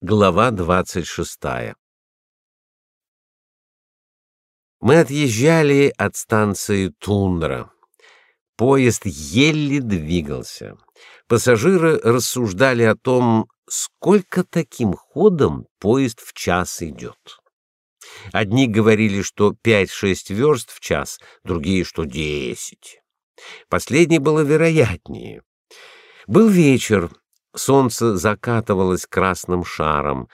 Глава двадцать шестая. Мы отъезжали от станции Тундра. Поезд еле двигался. Пассажиры рассуждали о том, сколько таким ходом поезд в час идет. Одни говорили, что пять-шесть верст в час, другие, что десять. Последнее было вероятнее. Был вечер, Солнце закатывалось красным шаром.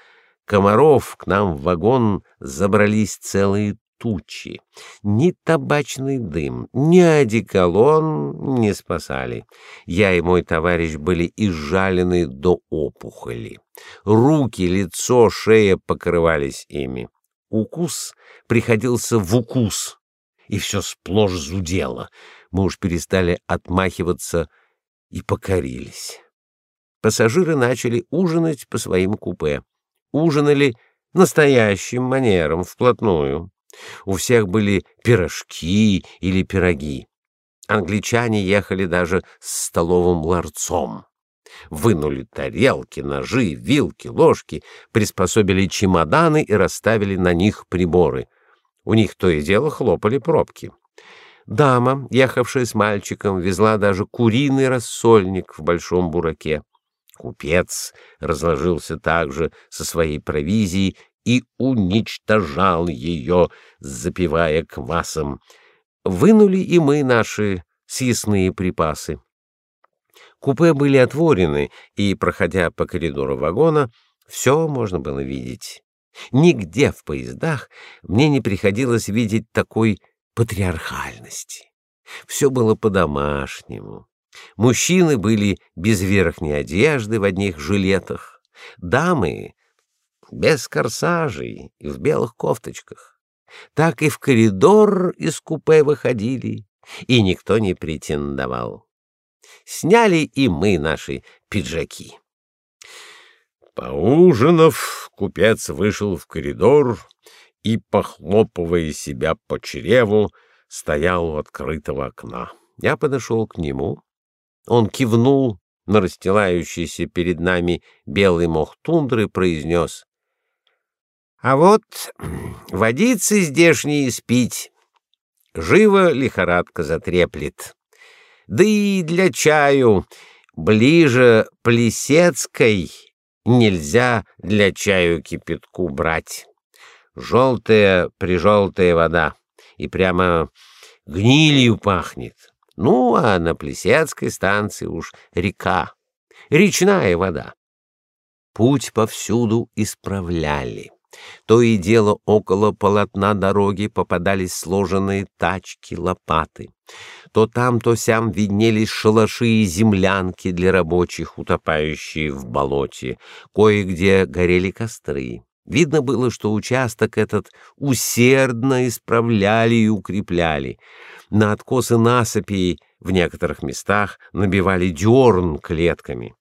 Комаров к нам в вагон забрались целые тучи. Ни табачный дым, ни одеколон не спасали. Я и мой товарищ были изжалены до опухоли. Руки, лицо, шея покрывались ими. Укус приходился в укус, и все сплошь зудело. Мы уж перестали отмахиваться и покорились пассажиры начали ужинать по своим купе. Ужинали настоящим манером, вплотную. У всех были пирожки или пироги. Англичане ехали даже с столовым ларцом. Вынули тарелки, ножи, вилки, ложки, приспособили чемоданы и расставили на них приборы. У них то и дело хлопали пробки. Дама, ехавшая с мальчиком, везла даже куриный рассольник в большом бураке. Купец разложился также со своей провизией и уничтожал ее, запивая квасом. Вынули и мы наши съестные припасы. Купе были отворены, и, проходя по коридору вагона, все можно было видеть. Нигде в поездах мне не приходилось видеть такой патриархальности. Все было по-домашнему. Мужчины были без верхней одежды в одних жилетах, дамы без корсажей и в белых кофточках. Так и в коридор из купе выходили, и никто не претендовал. Сняли и мы наши пиджаки. Поужинав, купец вышел в коридор и, похлопывая себя по чреву, стоял у открытого окна. Я подошел к нему он кивнул на расстилающийся перед нами белый мох тундры, произнес. — А вот водицы здешние спить. Живо лихорадка затреплет. Да и для чаю ближе Плесецкой нельзя для чаю кипятку брать. Желтая прижелтая вода, и прямо гнилью пахнет. Ну, а на Плесецкой станции уж река, речная вода. Путь повсюду исправляли. То и дело около полотна дороги попадались сложенные тачки, лопаты. То там, то сям виднелись шалаши и землянки для рабочих, утопающие в болоте. Кое-где горели костры. Видно было, что участок этот усердно исправляли и укрепляли. На откосы насыпей в некоторых местах набивали дерн клетками.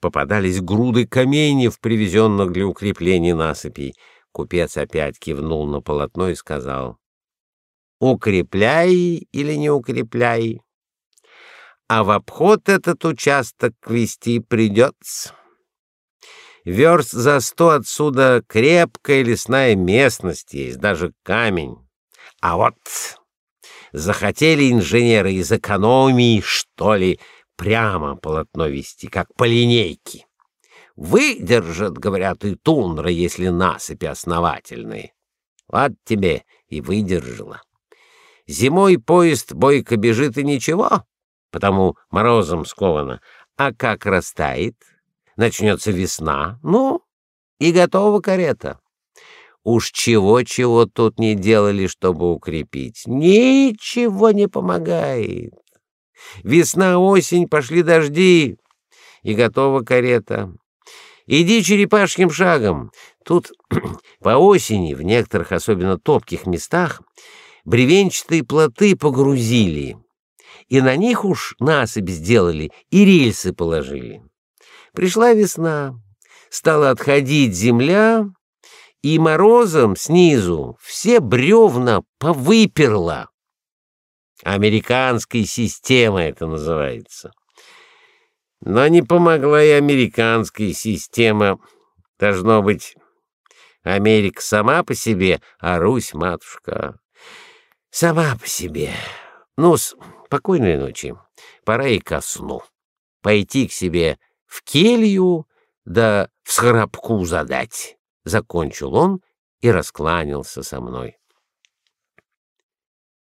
Попадались груды каменьев, привезенных для укрепления насыпей. Купец опять кивнул на полотно и сказал, «Укрепляй или не укрепляй, а в обход этот участок вести придется». Верст за сто отсюда крепкая лесная местность есть, даже камень. А вот захотели инженеры из экономии, что ли, прямо полотно вести, как по линейке. Выдержат, говорят, и тундра, если насыпи основательные. Вот тебе и выдержала. Зимой поезд бойко бежит и ничего, потому морозом сковано. А как растает, начнется весна, ну, и готова карета. Уж чего-чего тут не делали, чтобы укрепить. Ничего не помогает. Весна, осень, пошли дожди, и готова карета. Иди черепашьим шагом. Тут по осени в некоторых особенно топких местах бревенчатые плоты погрузили, и на них уж насыпь сделали и рельсы положили. Пришла весна, стала отходить земля, и морозом снизу все бревна повыперла. Американская система это называется. Но не помогла и американская система. Должно быть, Америка сама по себе, а Русь, матушка, сама по себе. Ну, спокойной ночи. Пора и ко сну. Пойти к себе в келью, да в схрапку задать. Закончил он и раскланялся со мной.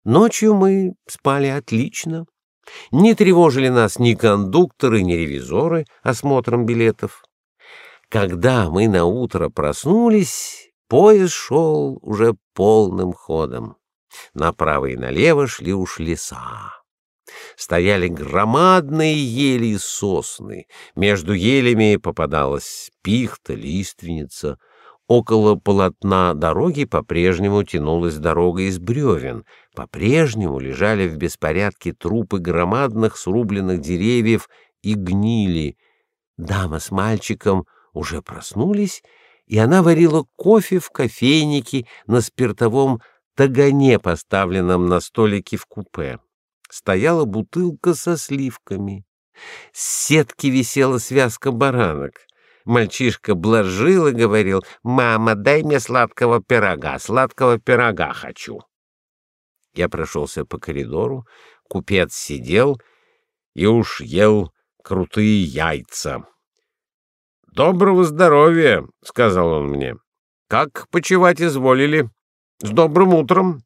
Ночью мы спали отлично. Не тревожили нас ни кондукторы, ни ревизоры осмотром билетов. Когда мы на утро проснулись, поезд шел уже полным ходом. Направо и налево шли уж леса. Стояли громадные ели и сосны. Между елями попадалась пихта, лиственница. Около полотна дороги по-прежнему тянулась дорога из бревен. По-прежнему лежали в беспорядке трупы громадных срубленных деревьев и гнили. Дама с мальчиком — уже проснулись, и она варила кофе в кофейнике на спиртовом тагане, поставленном на столике в купе. Стояла бутылка со сливками. С сетки висела связка баранок. Мальчишка блажил и говорил, «Мама, дай мне сладкого пирога, сладкого пирога хочу». Я прошелся по коридору, купец сидел и уж ел крутые яйца. Доброго здоровья, сказал он мне. Как почевать изволили? С добрым утром.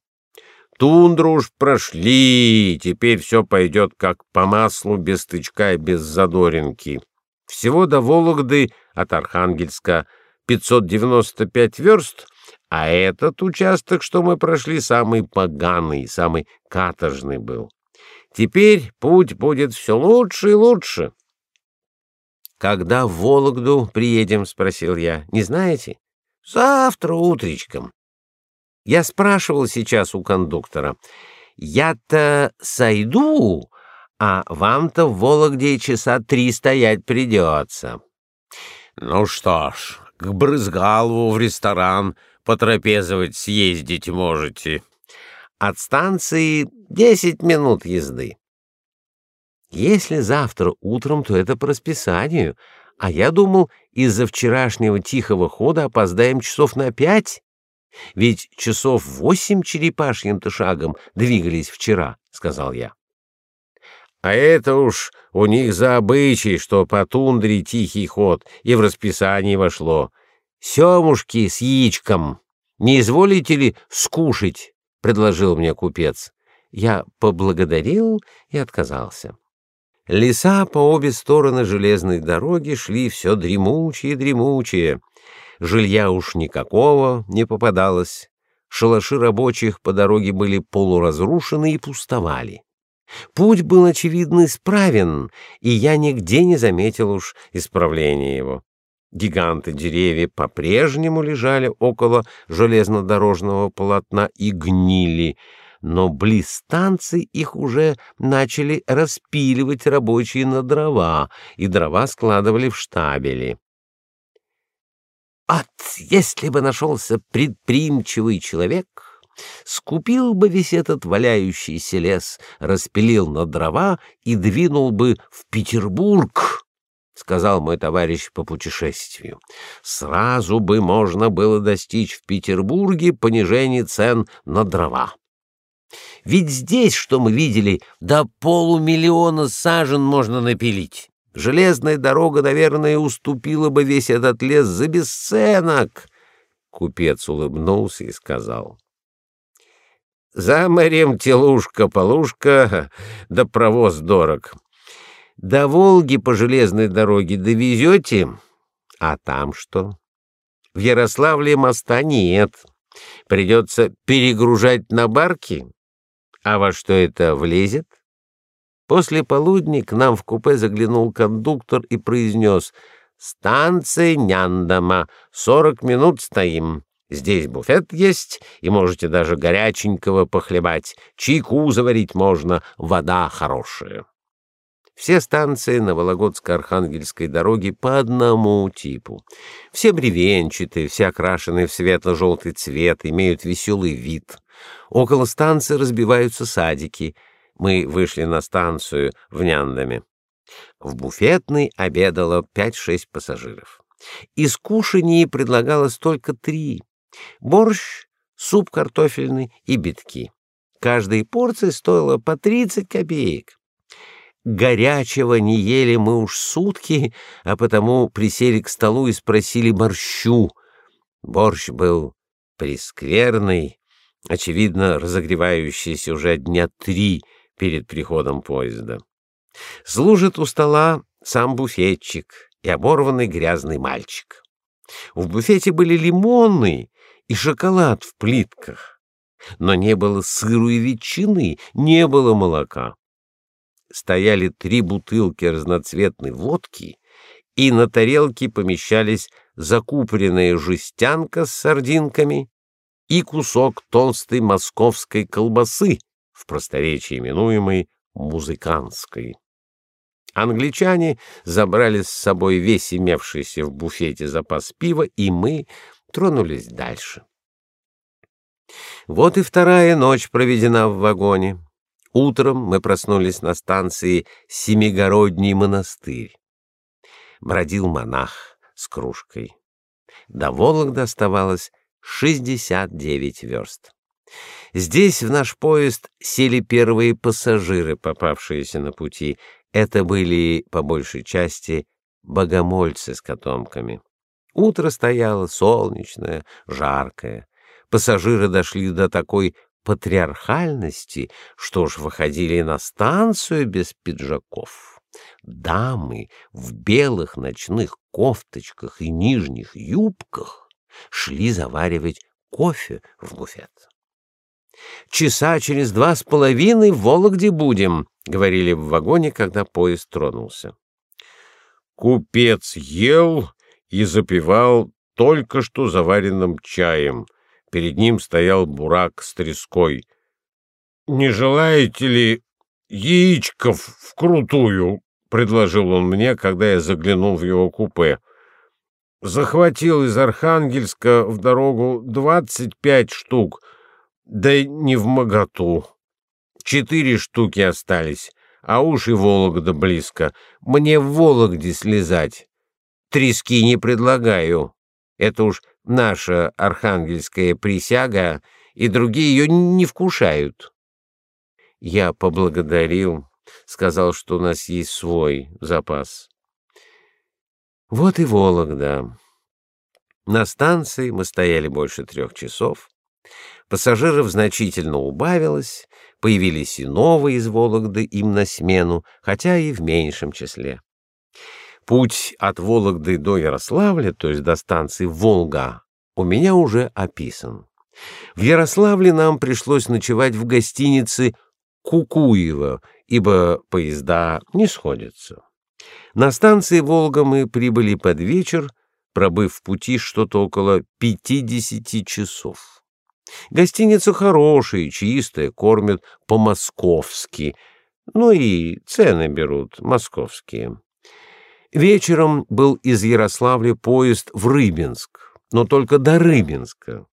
Тундру уж прошли, теперь все пойдет как по маслу, без тычка и без задоринки. Всего до Вологды от Архангельска 595 верст, а этот участок, что мы прошли, самый поганый, самый каторжный был. Теперь путь будет все лучше и лучше. Когда в Вологду приедем, спросил я. Не знаете? Завтра утречком. Я спрашивал сейчас у кондуктора. Я-то сойду, а вам-то в Вологде часа три стоять придется. Ну что ж, к Брызгалову в ресторан потрапезовать съездить можете. От станции десять минут езды. Если завтра утром, то это по расписанию, а я думал, из-за вчерашнего тихого хода опоздаем часов на пять. Ведь часов восемь черепашьим-то шагом двигались вчера, — сказал я. А это уж у них за обычай, что по тундре тихий ход, и в расписании вошло. Семушки с яичком. Не изволите ли скушать? — предложил мне купец. Я поблагодарил и отказался. Леса по обе стороны железной дороги шли все дремучие, дремучие. Жилья уж никакого не попадалось. Шалаши рабочих по дороге были полуразрушены и пустовали. Путь был очевидно исправен, и я нигде не заметил уж исправления его. Гиганты деревья по-прежнему лежали около железнодорожного полотна и гнили — но близ станции их уже начали распиливать рабочие на дрова, и дрова складывали в штабели. От, если бы нашелся предприимчивый человек, скупил бы весь этот валяющийся лес, распилил на дрова и двинул бы в Петербург, — сказал мой товарищ по путешествию. Сразу бы можно было достичь в Петербурге понижения цен на дрова. Ведь здесь, что мы видели, до полумиллиона сажен можно напилить. Железная дорога, наверное, уступила бы весь этот лес за бесценок. Купец улыбнулся и сказал. За морем телушка-полушка, да провоз дорог. До Волги по железной дороге довезете, а там что? В Ярославле моста нет. Придется перегружать на барки. А во что это влезет? После полудня к нам в купе заглянул кондуктор и произнес «Станция Няндама, сорок минут стоим. Здесь буфет есть, и можете даже горяченького похлебать. Чайку заварить можно, вода хорошая». Все станции на Вологодско-Архангельской дороге по одному типу. Все бревенчатые, все окрашенные в светло-желтый цвет, имеют веселый вид. Около станции разбиваются садики. Мы вышли на станцию в Няндаме. В буфетной обедало пять-шесть пассажиров. Из кушаний предлагалось только три: борщ, суп картофельный и битки. Каждая порция стоила по 30 копеек. Горячего не ели мы уж сутки, а потому присели к столу и спросили борщу. Борщ был прескверный, очевидно, разогревающийся уже дня три перед приходом поезда. Служит у стола сам буфетчик и оборванный грязный мальчик. В буфете были лимоны и шоколад в плитках, но не было сыру и ветчины, не было молока. Стояли три бутылки разноцветной водки, и на тарелке помещались закупоренная жестянка с сардинками и кусок толстой московской колбасы, в просторечии именуемой музыканской. Англичане забрали с собой весь имевшийся в буфете запас пива, и мы тронулись дальше. Вот и вторая ночь проведена в вагоне. Утром мы проснулись на станции Семигородний монастырь. Бродил монах с кружкой. До Вологды оставалось 69 верст. Здесь в наш поезд сели первые пассажиры, попавшиеся на пути. Это были по большей части богомольцы с котомками. Утро стояло солнечное, жаркое. Пассажиры дошли до такой патриархальности, что ж выходили на станцию без пиджаков. Дамы в белых ночных кофточках и нижних юбках шли заваривать кофе в буфет. Часа через два с половиной в Вологде будем, говорили в вагоне, когда поезд тронулся. Купец ел и запивал только что заваренным чаем. Перед ним стоял бурак с треской. Не желаете ли яичков вкрутую? предложил он мне, когда я заглянул в его купе. Захватил из Архангельска в дорогу двадцать пять штук да не в моготу. Четыре штуки остались, а уж и Вологда близко. Мне в Вологде слезать. Трески не предлагаю. Это уж наша архангельская присяга, и другие ее не вкушают. Я поблагодарил, сказал, что у нас есть свой запас. Вот и Вологда. На станции мы стояли больше трех часов. Пассажиров значительно убавилось, появились и новые из Вологды им на смену, хотя и в меньшем числе. Путь от Вологды до Ярославля, то есть до станции Волга, у меня уже описан. В Ярославле нам пришлось ночевать в гостинице Кукуево, ибо поезда не сходятся. На станции Волга мы прибыли под вечер, пробыв в пути что-то около 50 часов. Гостиница хорошая, чистая, кормят по-московски. Ну и цены берут московские. Вечером был из Ярославля поезд в Рыбинск, но только до Рыбинска.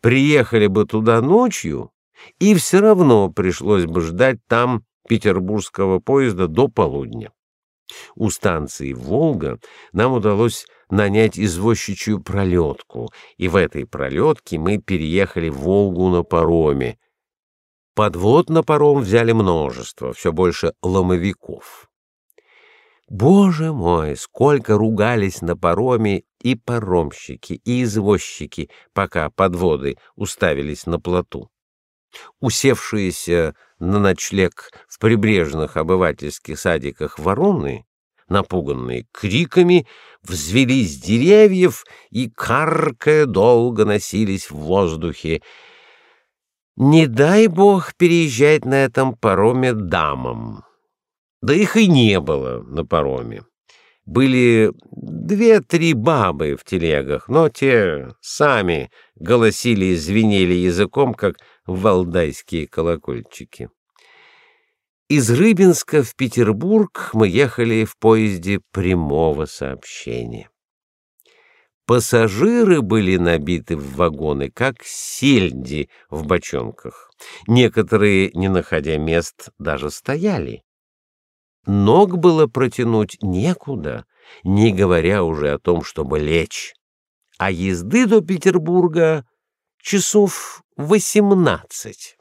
Приехали бы туда ночью, и все равно пришлось бы ждать там петербургского поезда до полудня. У станции Волга нам удалось нанять извозчичью пролетку, и в этой пролетке мы переехали Волгу на пароме. Подвод на паром взяли множество, все больше ломовиков. Боже мой, сколько ругались на пароме и паромщики, и извозчики, пока подводы уставились на плоту. Усевшиеся на ночлег в прибрежных обывательских садиках вороны напуганные криками, взвелись с деревьев и, каркая, долго носились в воздухе. Не дай бог переезжать на этом пароме дамам. Да их и не было на пароме. Были две-три бабы в телегах, но те сами голосили и звенели языком, как валдайские колокольчики. Из Рыбинска в Петербург мы ехали в поезде прямого сообщения. Пассажиры были набиты в вагоны, как сельди в бочонках. Некоторые, не находя мест, даже стояли. Ног было протянуть некуда — не говоря уже о том, чтобы лечь. А езды до Петербурга часов восемнадцать.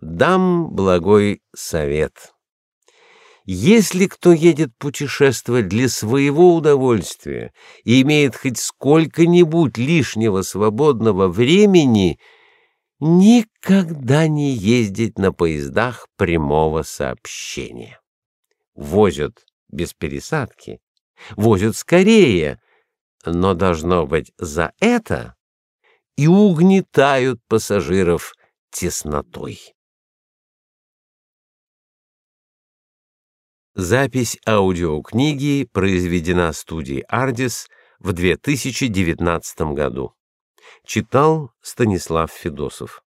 Дам благой совет. Если кто едет путешествовать для своего удовольствия и имеет хоть сколько-нибудь лишнего свободного времени, никогда не ездить на поездах прямого сообщения. Возят без пересадки, возят скорее, но должно быть за это и угнетают пассажиров теснотой. Запись аудиокниги произведена студией Ardis в 2019 году. Читал Станислав Федосов.